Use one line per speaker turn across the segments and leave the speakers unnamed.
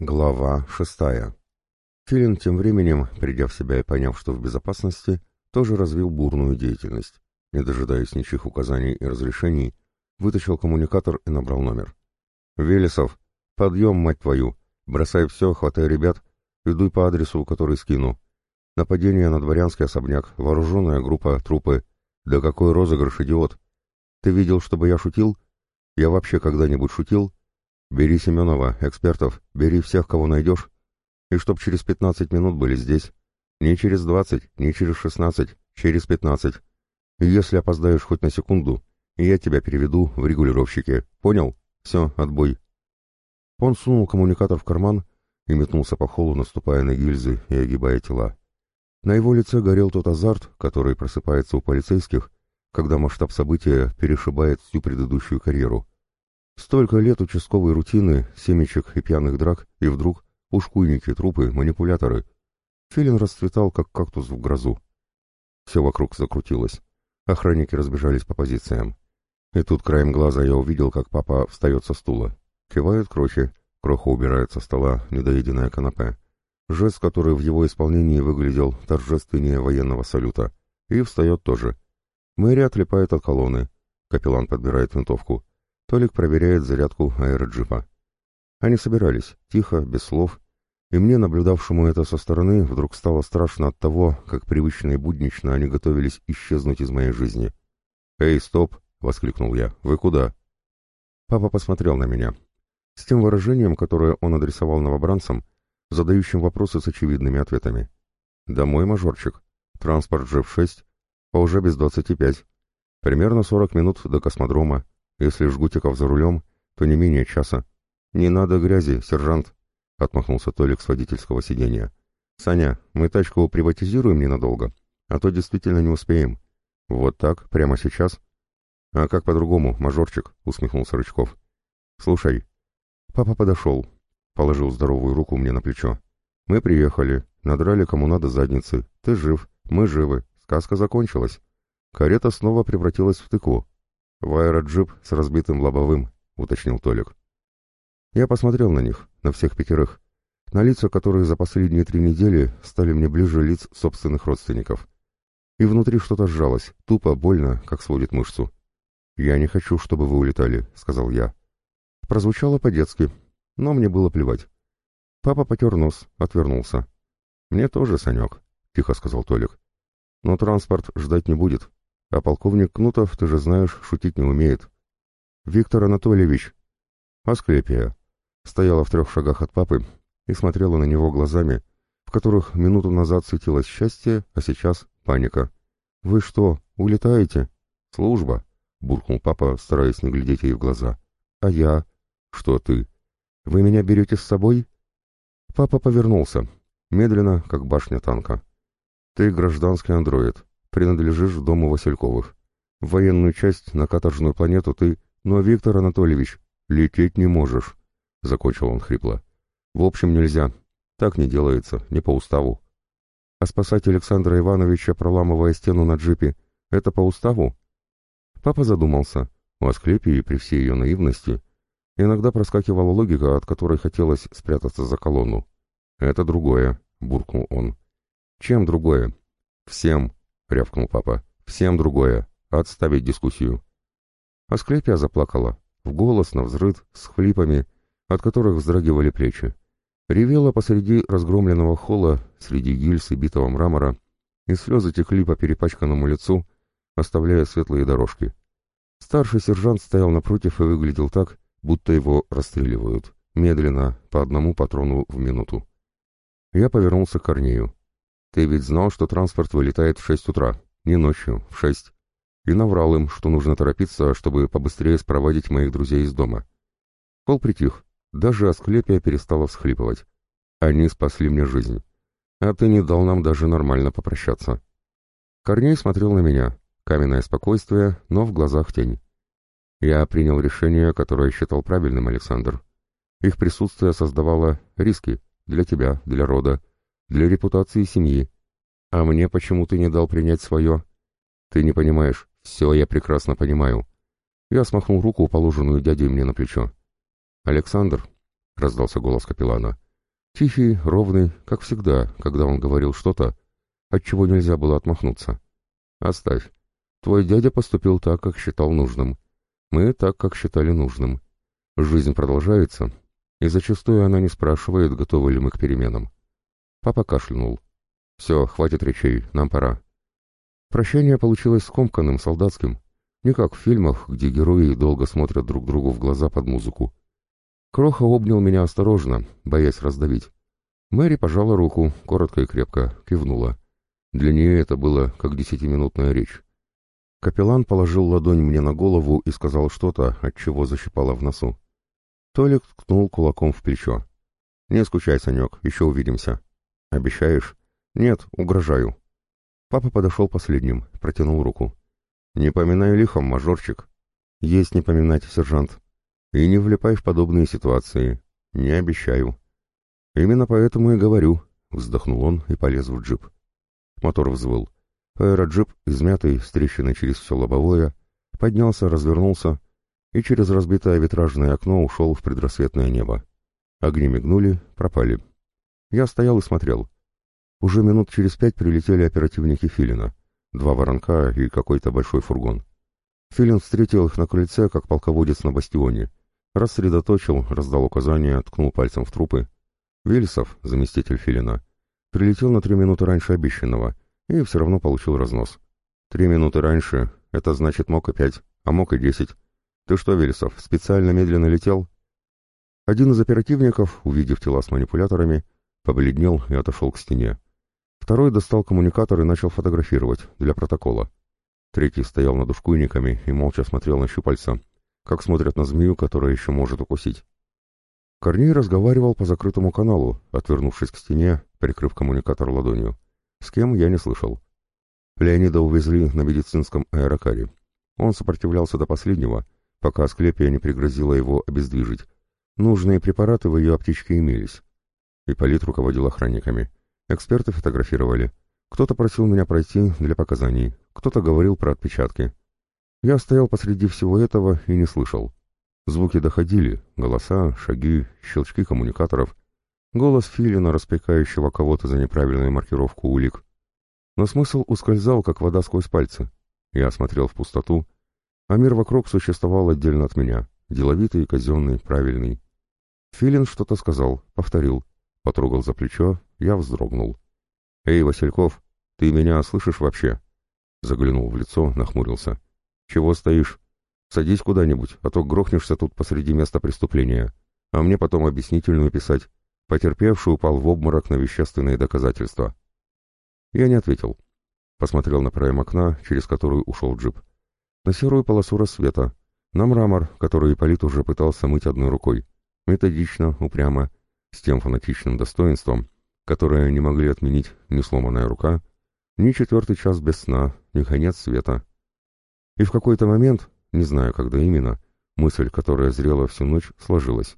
Глава шестая. Филин тем временем, придя в себя и поняв, что в безопасности, тоже развил бурную деятельность. Не дожидаясь ничьих указаний и разрешений, вытащил коммуникатор и набрал номер. «Велесов, подъем, мать твою! Бросай все, хватай ребят и дуй по адресу, который скину. Нападение на дворянский особняк, вооруженная группа, трупы. Да какой розыгрыш, идиот! Ты видел, чтобы я шутил? Я вообще когда-нибудь шутил?» Бери Семенова, экспертов, бери всех, кого найдешь, и чтоб через пятнадцать минут были здесь. Не через двадцать, не через шестнадцать, через пятнадцать. И если опоздаешь хоть на секунду, я тебя переведу в регулировщики. Понял? Все, отбой. Он сунул коммуникатор в карман и метнулся по холлу, наступая на гильзы и огибая тела. На его лице горел тот азарт, который просыпается у полицейских, когда масштаб события перешибает всю предыдущую карьеру. Столько лет участковой рутины, семечек и пьяных драк, и вдруг ушкуйники, трупы, манипуляторы. Филин расцветал, как кактус в грозу. Все вокруг закрутилось. Охранники разбежались по позициям. И тут краем глаза я увидел, как папа встает со стула. Кивает крохи, кроха убирает со стола недоеденное канапе. Жест, который в его исполнении выглядел торжественнее военного салюта. И встает тоже. Мэри отлипает от колонны. Капеллан подбирает винтовку. Толик проверяет зарядку аэроджипа. Они собирались, тихо, без слов, и мне, наблюдавшему это со стороны, вдруг стало страшно от того, как привычно и буднично они готовились исчезнуть из моей жизни. «Эй, стоп!» — воскликнул я. «Вы куда?» Папа посмотрел на меня. С тем выражением, которое он адресовал новобранцам, задающим вопросы с очевидными ответами. «Домой, мажорчик. Транспорт G6, а уже без двадцати пять. Примерно сорок минут до космодрома. Если Жгутиков за рулем, то не менее часа. «Не надо грязи, сержант», — отмахнулся Толик с водительского сиденья. «Саня, мы тачку приватизируем ненадолго, а то действительно не успеем. Вот так, прямо сейчас?» «А как по-другому, мажорчик?» — усмехнулся Рычков. «Слушай». Папа подошел, положил здоровую руку мне на плечо. «Мы приехали, надрали кому надо задницы. Ты жив, мы живы. Сказка закончилась. Карета снова превратилась в тыкву. «В аэроджип с разбитым лобовым», — уточнил Толик. Я посмотрел на них, на всех пятерых, на лица, которые за последние три недели стали мне ближе лиц собственных родственников. И внутри что-то сжалось, тупо, больно, как сводит мышцу. «Я не хочу, чтобы вы улетали», — сказал я. Прозвучало по-детски, но мне было плевать. Папа потер нос, отвернулся. «Мне тоже, Санек», — тихо сказал Толик. «Но транспорт ждать не будет. А полковник Кнутов, ты же знаешь, шутить не умеет. Виктор Анатольевич. Асклепия. Стояла в трех шагах от папы и смотрела на него глазами, в которых минуту назад светилось счастье, а сейчас паника. «Вы что, улетаете?» «Служба», — буркнул папа, стараясь не глядеть ей в глаза. «А я?» «Что ты?» «Вы меня берете с собой?» Папа повернулся, медленно, как башня танка. «Ты гражданский андроид принадлежишь дому Васильковых. В военную часть на каторжную планету ты... Но, Виктор Анатольевич, лететь не можешь, — закончил он хрипло. В общем, нельзя. Так не делается, не по уставу. А спасать Александра Ивановича, проламывая стену на джипе, это по уставу? Папа задумался. У Асклепии, при всей ее наивности, иногда проскакивала логика, от которой хотелось спрятаться за колонну. «Это другое», — буркнул он. «Чем другое?» «Всем», — рявкнул папа. «Всем другое. Отставить дискуссию». Асклепия заплакала, в голос, на взрыд, с хлипами, от которых вздрагивали плечи. Ревела посреди разгромленного холла, среди гильз и битого мрамора, и слезы текли по перепачканному лицу, оставляя светлые дорожки. Старший сержант стоял напротив и выглядел так, будто его расстреливают, медленно, по одному патрону в минуту. Я повернулся к Корнею. Ты ведь знал, что транспорт вылетает в шесть утра, не ночью, в шесть. И наврал им, что нужно торопиться, чтобы побыстрее спроводить моих друзей из дома. Пол притих, даже Асклепия перестала всхлипывать. Они спасли мне жизнь. А ты не дал нам даже нормально попрощаться. Корней смотрел на меня, каменное спокойствие, но в глазах тень. Я принял решение, которое считал правильным, Александр. Их присутствие создавало риски для тебя, для рода, для репутации семьи. А мне почему ты не дал принять свое? Ты не понимаешь. Все я прекрасно понимаю. Я смахнул руку, положенную дядей мне на плечо. «Александр», — раздался голос капеллана, Тихий, ровный, как всегда, когда он говорил что-то, от чего нельзя было отмахнуться. «Оставь. Твой дядя поступил так, как считал нужным. Мы так, как считали нужным. Жизнь продолжается, и зачастую она не спрашивает, готовы ли мы к переменам». Папа кашлянул. «Все, хватит речей, нам пора». Прощание получилось скомканным, солдатским. Не как в фильмах, где герои долго смотрят друг другу в глаза под музыку. Кроха обнял меня осторожно, боясь раздавить. Мэри пожала руку, коротко и крепко, кивнула. Для нее это было как десятиминутная речь. Капеллан положил ладонь мне на голову и сказал что-то, от чего защипало в носу. Толик ткнул кулаком в плечо. «Не скучай, Санек, еще увидимся». «Обещаешь?» «Нет, угрожаю». Папа подошел последним, протянул руку. «Не поминай лихом, мажорчик». «Есть не поминать, сержант». «И не влипай в подобные ситуации. Не обещаю». «Именно поэтому и говорю», — вздохнул он и полез в джип. Мотор взвыл. Аэроджип, измятый, с трещиной через все лобовое, поднялся, развернулся и через разбитое витражное окно ушел в предрассветное небо. Огни мигнули, пропали. Я стоял и смотрел. Уже минут через пять прилетели оперативники Филина два воронка и какой-то большой фургон. Филин встретил их на крыльце, как полководец на бастионе. Рассредоточил, раздал указания, ткнул пальцем в трупы. Вильсов, заместитель Филина, прилетел на три минуты раньше обещанного и все равно получил разнос. Три минуты раньше — это значит мог и пять, а мог и десять. Ты что, Вильсов, специально медленно летел? Один из оперативников, увидев тела с манипуляторами, побледнел и отошел к стене. Второй достал коммуникатор и начал фотографировать, для протокола. Третий стоял над ушкуйниками и молча смотрел на щупальца, как смотрят на змею, которая еще может укусить. Корней разговаривал по закрытому каналу, отвернувшись к стене, прикрыв коммуникатор ладонью. С кем, я не слышал. Леонида увезли на медицинском аэрокаре. Он сопротивлялся до последнего, пока Асклепия не пригрозила его обездвижить. Нужные препараты в ее аптечке имелись. Ипполит руководил охранниками. Эксперты фотографировали. Кто-то просил меня пройти для показаний, кто-то говорил про отпечатки. Я стоял посреди всего этого и не слышал. Звуки доходили, голоса, шаги, щелчки коммуникаторов, голос Филина, распекающего кого-то за неправильную маркировку улик. Но смысл ускользал, как вода сквозь пальцы. Я смотрел в пустоту, а мир вокруг существовал отдельно от меня, деловитый, казенный, правильный. Филин что-то сказал, повторил, потрогал за плечо, я вздрогнул. «Эй, Васильков, ты меня слышишь вообще?» Заглянул в лицо, нахмурился. «Чего стоишь? Садись куда-нибудь, а то грохнешься тут посреди места преступления. А мне потом объяснительную писать. Потерпевший упал в обморок на вещественные доказательства». Я не ответил. Посмотрел на проем окна, через который ушел джип. На серую полосу рассвета. На мрамор, который Ипполит уже пытался мыть одной рукой. Методично, упрямо, с тем фанатичным достоинством, которое не могли отменить ни сломанная рука, ни четвертый час без сна, ни конец света. И в какой-то момент, не знаю, когда именно, мысль, которая зрела всю ночь, сложилась.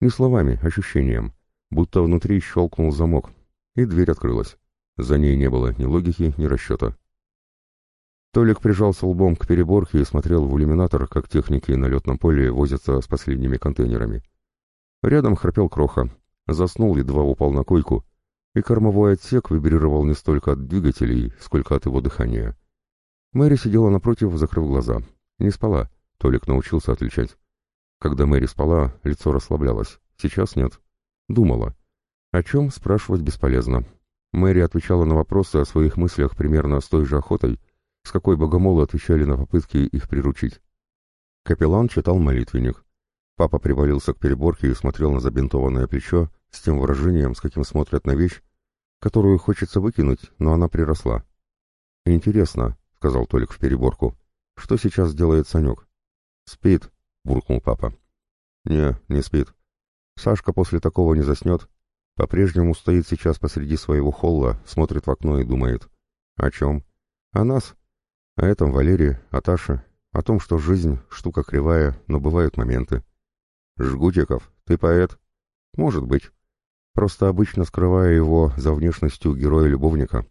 Не словами, ощущением, будто внутри щелкнул замок, и дверь открылась. За ней не было ни логики, ни расчета. Толик прижался лбом к переборке и смотрел в иллюминатор, как техники на летном поле возятся с последними контейнерами. Рядом храпел Кроха. Заснул, едва упал на койку, и кормовой отсек вибрировал не столько от двигателей, сколько от его дыхания. Мэри сидела напротив, закрыв глаза. Не спала, Толик научился отличать. Когда Мэри спала, лицо расслаблялось, сейчас нет. Думала. О чем спрашивать бесполезно. Мэри отвечала на вопросы о своих мыслях примерно с той же охотой, с какой богомолы отвечали на попытки их приручить. Капеллан читал молитвенник. Папа привалился к переборке и смотрел на забинтованное плечо, с тем выражением, с каким смотрят на вещь, которую хочется выкинуть, но она приросла. «Интересно», — сказал Толик в переборку, — «что сейчас делает Санек?» «Спит», — буркнул папа. «Не, не спит. Сашка после такого не заснет. По-прежнему стоит сейчас посреди своего холла, смотрит в окно и думает. О чем? О нас. О этом Валерии, о Таше, о том, что жизнь — штука кривая, но бывают моменты. «Жгутиков, ты поэт?» «Может быть просто обычно скрывая его за внешностью героя-любовника.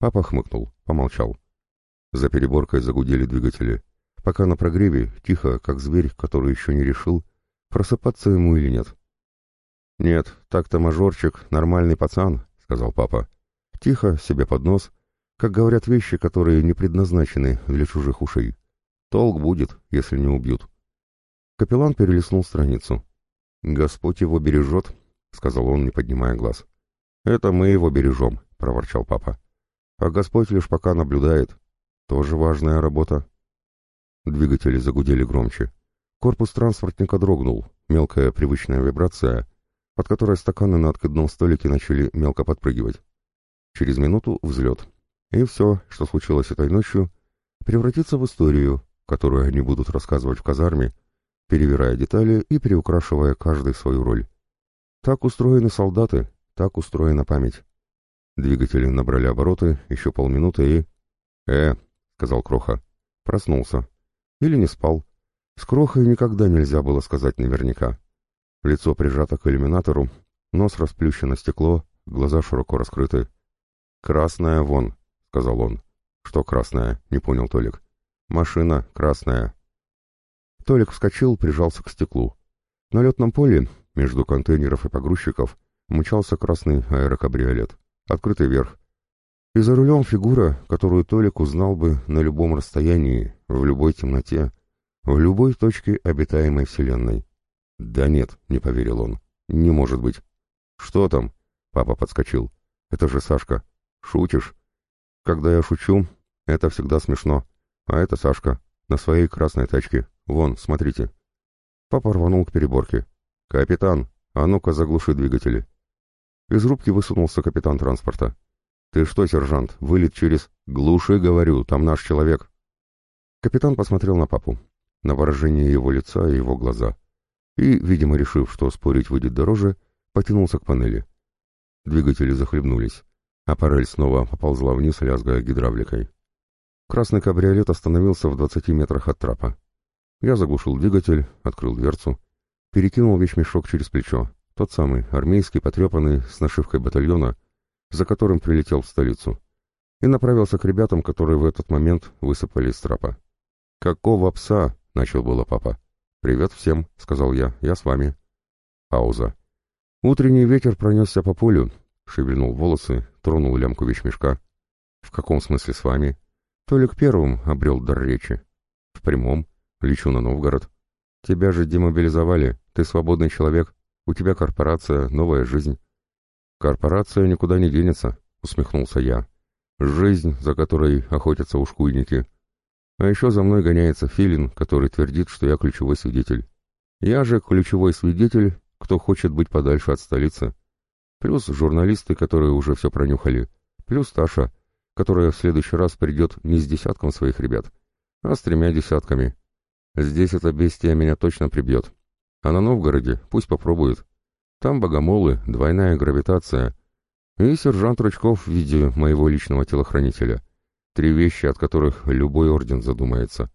Папа хмыкнул, помолчал. За переборкой загудели двигатели. Пока на прогреве, тихо, как зверь, который еще не решил, просыпаться ему или нет. «Нет, так-то мажорчик, нормальный пацан», — сказал папа. Тихо, себе под нос, как говорят вещи, которые не предназначены для чужих ушей. Толк будет, если не убьют. Капеллан перелистнул страницу. «Господь его бережет», — сказал он, не поднимая глаз. «Это мы его бережем», — проворчал папа. «А Господь лишь пока наблюдает. Тоже важная работа». Двигатели загудели громче. Корпус транспортника дрогнул, мелкая привычная вибрация, под которой стаканы на откидном столике начали мелко подпрыгивать. Через минуту взлет. И все, что случилось этой ночью, превратится в историю, которую они будут рассказывать в казарме, перевирая детали и приукрашивая каждый свою роль. Так устроены солдаты, так устроена память. Двигатели набрали обороты, еще полминуты и... «Э», — сказал Кроха, — проснулся. Или не спал. С Крохой никогда нельзя было сказать наверняка. Лицо прижато к иллюминатору, нос расплющено стекло, глаза широко раскрыты. «Красная вон», — сказал он. «Что красная?» — не понял Толик. «Машина красная». Толик вскочил, прижался к стеклу. На летном поле, между контейнеров и погрузчиков, мчался красный аэрокабриолет. Открытый верх. И за рулем фигура, которую Толик узнал бы на любом расстоянии, в любой темноте, в любой точке обитаемой Вселенной. «Да нет», — не поверил он, — «не может быть». «Что там?» — папа подскочил. «Это же Сашка». «Шутишь?» «Когда я шучу, это всегда смешно. А это Сашка, на своей красной тачке. Вон, смотрите». Папа рванул к переборке. «Капитан, а ну-ка заглуши двигатели». Из рубки высунулся капитан транспорта. «Ты что, сержант, вылет через...» «Глуши, говорю, там наш человек». Капитан посмотрел на папу, на выражение его лица и его глаза. И, видимо, решив, что спорить выйдет дороже, потянулся к панели. Двигатели захлебнулись а парель снова поползла вниз, лязгая гидравликой. Красный кабриолет остановился в двадцати метрах от трапа. Я заглушил двигатель, открыл дверцу, перекинул вещмешок через плечо, тот самый, армейский, потрепанный, с нашивкой батальона, за которым прилетел в столицу, и направился к ребятам, которые в этот момент высыпали из трапа. «Какого пса?» — начал было папа. «Привет всем», — сказал я, — «я с вами». Пауза. Утренний ветер пронесся по полю, шевельнул волосы, тронул лямку вещмешка. «В каком смысле с вами?» Толик первым обрел дар речи. «В прямом. Лечу на Новгород. Тебя же демобилизовали. Ты свободный человек. У тебя корпорация, новая жизнь». «Корпорация никуда не денется», — усмехнулся я. «Жизнь, за которой охотятся ушкуйники. А еще за мной гоняется Филин, который твердит, что я ключевой свидетель. Я же ключевой свидетель, кто хочет быть подальше от столицы. Плюс журналисты, которые уже все пронюхали. Плюс Таша, которая в следующий раз придет не с десятком своих ребят, а с тремя десятками. Здесь эта бестия меня точно прибьет. А на Новгороде пусть попробует. Там богомолы, двойная гравитация. И сержант Рычков в виде моего личного телохранителя. Три вещи, от которых любой орден задумается.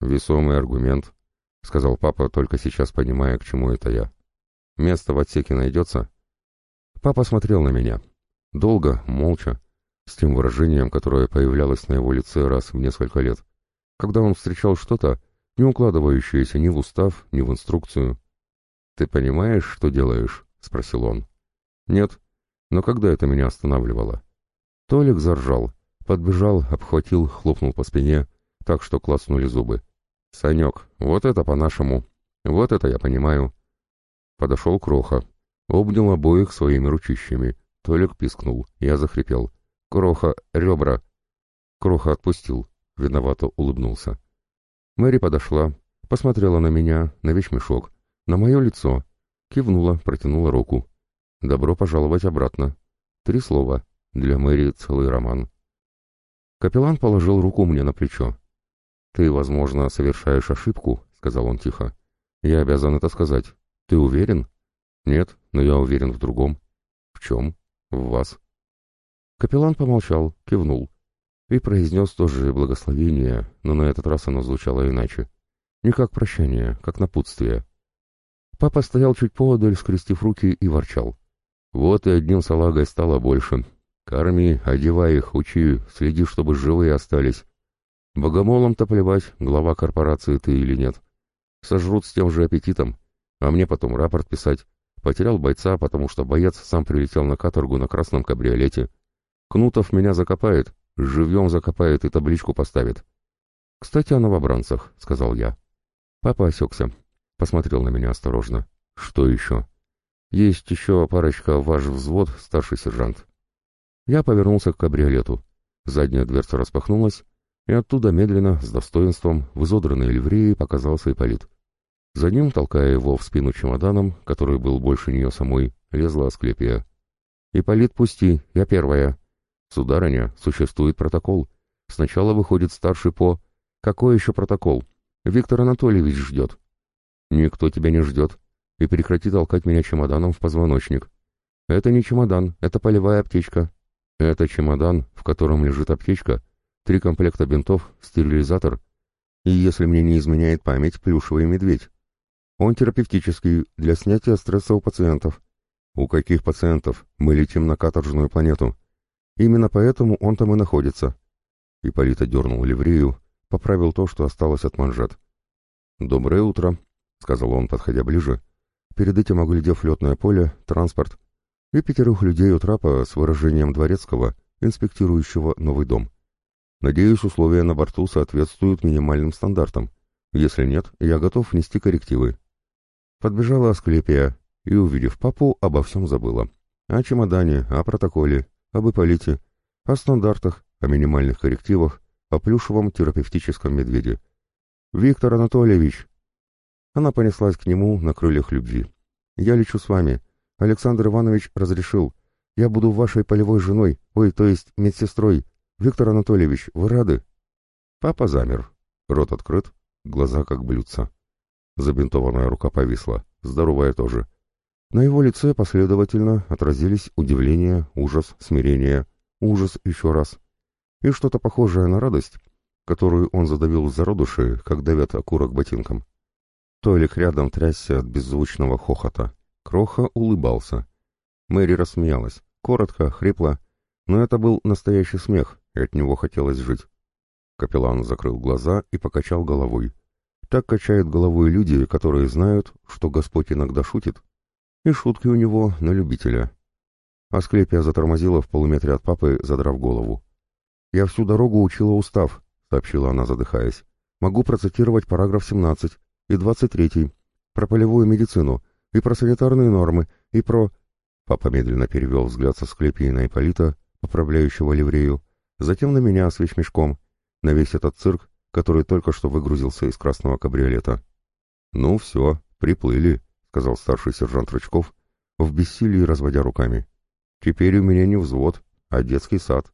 Весомый аргумент, — сказал папа, только сейчас понимая, к чему это я. Место в отсеке найдется? Папа смотрел на меня. Долго, молча, с тем выражением, которое появлялось на его лице раз в несколько лет, когда он встречал что-то, не укладывающееся ни в устав, ни в инструкцию. «Ты понимаешь, что делаешь?» — спросил он. «Нет. Но когда это меня останавливало?» Толик заржал, подбежал, обхватил, хлопнул по спине, так что клацнули зубы. «Санек, вот это по-нашему. Вот это я понимаю». Подошел Кроха, Обнял обоих своими ручищами. Толик пискнул. Я захрипел. «Кроха, ребра!» Кроха отпустил. Виновато улыбнулся. Мэри подошла, посмотрела на меня, на вещмешок, на мое лицо, кивнула, протянула руку. «Добро пожаловать обратно». Три слова. Для Мэри целый роман. Капеллан положил руку мне на плечо. «Ты, возможно, совершаешь ошибку», — сказал он тихо. «Я обязан это сказать. Ты уверен?» «Нет, но я уверен в другом». «В чем?» «В вас». Капеллан помолчал, кивнул и произнес тоже благословение, но на этот раз оно звучало иначе. Не как прощание, как напутствие. Папа стоял чуть поодаль, скрестив руки, и ворчал. «Вот и одним салагой стало больше. Корми, одевай их, учи, следи, чтобы живые остались. Богомолом-то плевать, глава корпорации ты или нет. Сожрут с тем же аппетитом, а мне потом рапорт писать, Потерял бойца, потому что боец сам прилетел на каторгу на красном кабриолете. Кнутов меня закопает, живьем закопает и табличку поставит. «Кстати, о новобранцах», — сказал я. Папа осекся, посмотрел на меня осторожно. «Что еще?» «Есть еще парочка ваш взвод, старший сержант». Я повернулся к кабриолету. Задняя дверца распахнулась, и оттуда медленно, с достоинством, в изодранной ливреи показался Ипполит. За ним, толкая его в спину чемоданом, который был больше нее самой, лезла Асклепия. «Ипполит, пусти, я первая». «Сударыня, существует протокол. Сначала выходит старший по...» «Какой еще протокол? Виктор Анатольевич ждет». «Никто тебя не ждет. И прекрати толкать меня чемоданом в позвоночник». «Это не чемодан, это полевая аптечка». «Это чемодан, в котором лежит аптечка, три комплекта бинтов, стерилизатор и, если мне не изменяет память, плюшевый медведь. Он терапевтический, для снятия стресса у пациентов. У каких пациентов? Мы летим на каторжную планету. Именно поэтому он там и находится. Ипполит дернул ливрею, поправил то, что осталось от манжет. «Доброе утро», — сказал он, подходя ближе, перед этим оглядев летное поле, транспорт и пятерых людей у трапа с выражением дворецкого, инспектирующего новый дом. «Надеюсь, условия на борту соответствуют минимальным стандартам. Если нет, я готов внести коррективы. Подбежала Асклепия и, увидев папу, обо всем забыла. О чемодане, о протоколе, об Ипполите, о стандартах, о минимальных коррективах, о плюшевом терапевтическом медведе. «Виктор Анатольевич!» Она понеслась к нему на крыльях любви. «Я лечу с вами. Александр Иванович разрешил. Я буду вашей полевой женой, ой, то есть медсестрой. Виктор Анатольевич, вы рады?» Папа замер. Рот открыт, глаза как блюдца. Забинтованная рука повисла, здоровая тоже. На его лице последовательно отразились удивление, ужас, смирение, ужас еще раз. И что-то похожее на радость, которую он задавил в зародыши, как давят окурок ботинком. Толик рядом трясся от беззвучного хохота. Кроха улыбался. Мэри рассмеялась, коротко, хрипло, но это был настоящий смех, и от него хотелось жить. Капеллан закрыл глаза и покачал головой. Так качают головой люди, которые знают, что Господь иногда шутит, и шутки у него на любителя. Асклепия затормозила в полуметре от папы, задрав голову. «Я всю дорогу учила устав», — сообщила она, задыхаясь. «Могу процитировать параграф 17 и 23, про полевую медицину, и про санитарные нормы, и про...» Папа медленно перевел взгляд со Склепии на Ипполита, поправляющего ливрею, затем на меня с вещмешком, на весь этот цирк, который только что выгрузился из красного кабриолета. «Ну все, приплыли», — сказал старший сержант Рычков, в бессилии разводя руками. «Теперь у меня не взвод, а детский сад».